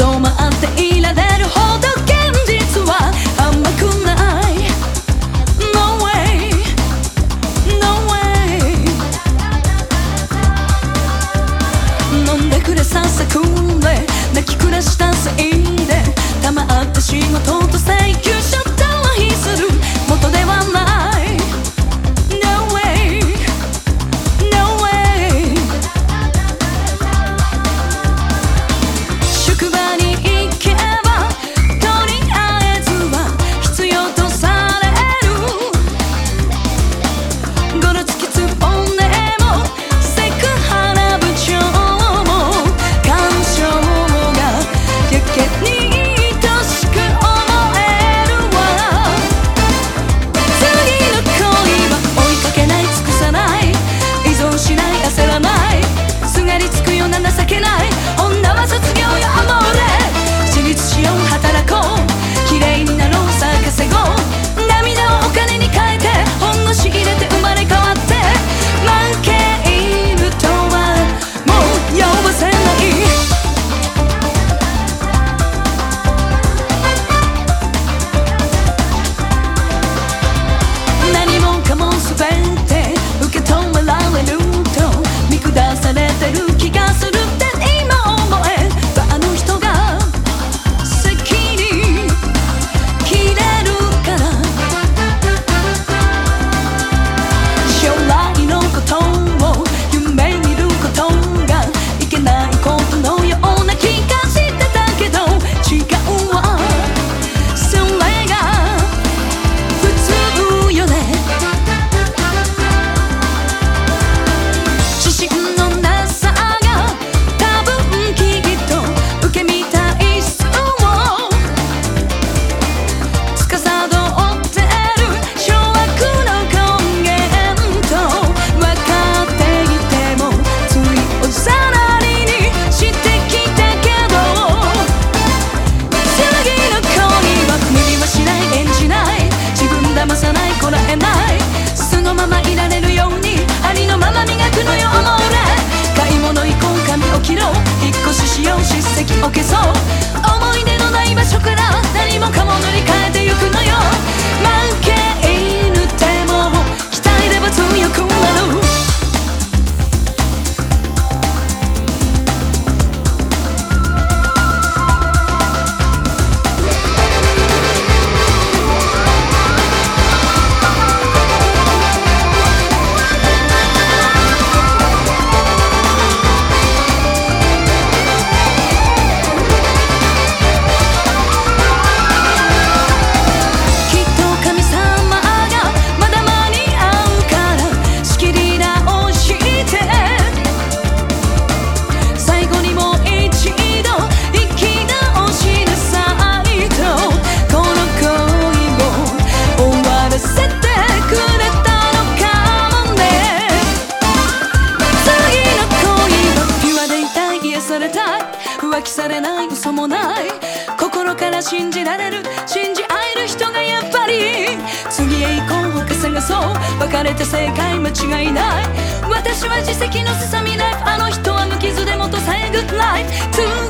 Toma Okay. 浮気されない嘘もない心から信じられる信じ合える人がやっぱり。次へ行こう他探そう。別れて正解間違いない。私は自責のすさみライフあの人は無傷でもとさえグッドライフ。